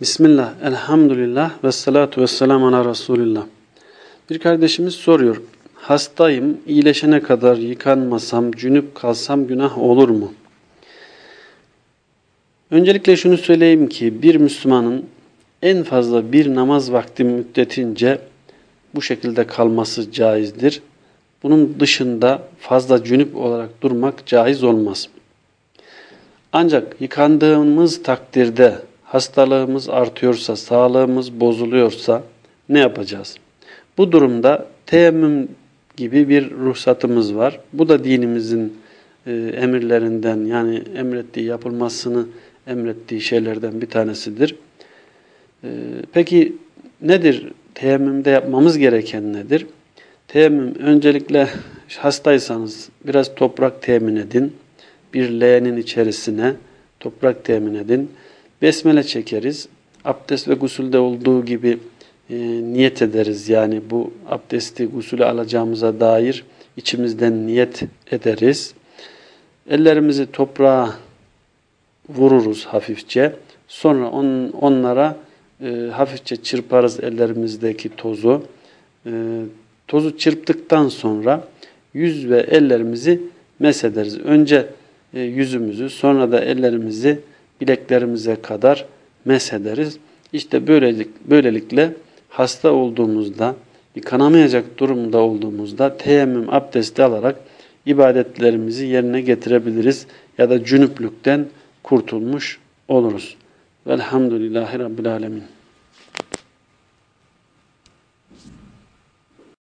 Bismillah, elhamdülillah ve salatu ve selamu ala Resulillah. Bir kardeşimiz soruyor. Hastayım, iyileşene kadar yıkanmasam, cünüp kalsam günah olur mu? Öncelikle şunu söyleyeyim ki bir Müslümanın en fazla bir namaz vakti müddetince bu şekilde kalması caizdir. Bunun dışında fazla cünüp olarak durmak caiz olmaz. Ancak yıkandığımız takdirde hastalığımız artıyorsa, sağlığımız bozuluyorsa ne yapacağız? Bu durumda teyemmüm gibi bir ruhsatımız var. Bu da dinimizin e, emirlerinden yani emrettiği yapılmasını emrettiği şeylerden bir tanesidir. E, peki nedir? Teyemmümde yapmamız gereken nedir? Teyemmüm öncelikle hastaysanız biraz toprak temin edin. Bir leğenin içerisine toprak temin edin. Besmele çekeriz. Abdest ve gusülde olduğu gibi e, niyet ederiz. Yani bu abdesti, gusülü alacağımıza dair içimizden niyet ederiz. Ellerimizi toprağa vururuz hafifçe. Sonra on, onlara e, hafifçe çırparız ellerimizdeki tozu. E, tozu çırptıktan sonra yüz ve ellerimizi mesederiz. Önce e, yüzümüzü sonra da ellerimizi bileklerimize kadar mesederiz. İşte böylelik, böylelikle hasta olduğumuzda, yıkanamayacak durumda olduğumuzda teyemmüm abdesti alarak ibadetlerimizi yerine getirebiliriz ya da cünüplükten kurtulmuş oluruz. Velhamdülillahi Rabbil Alemin.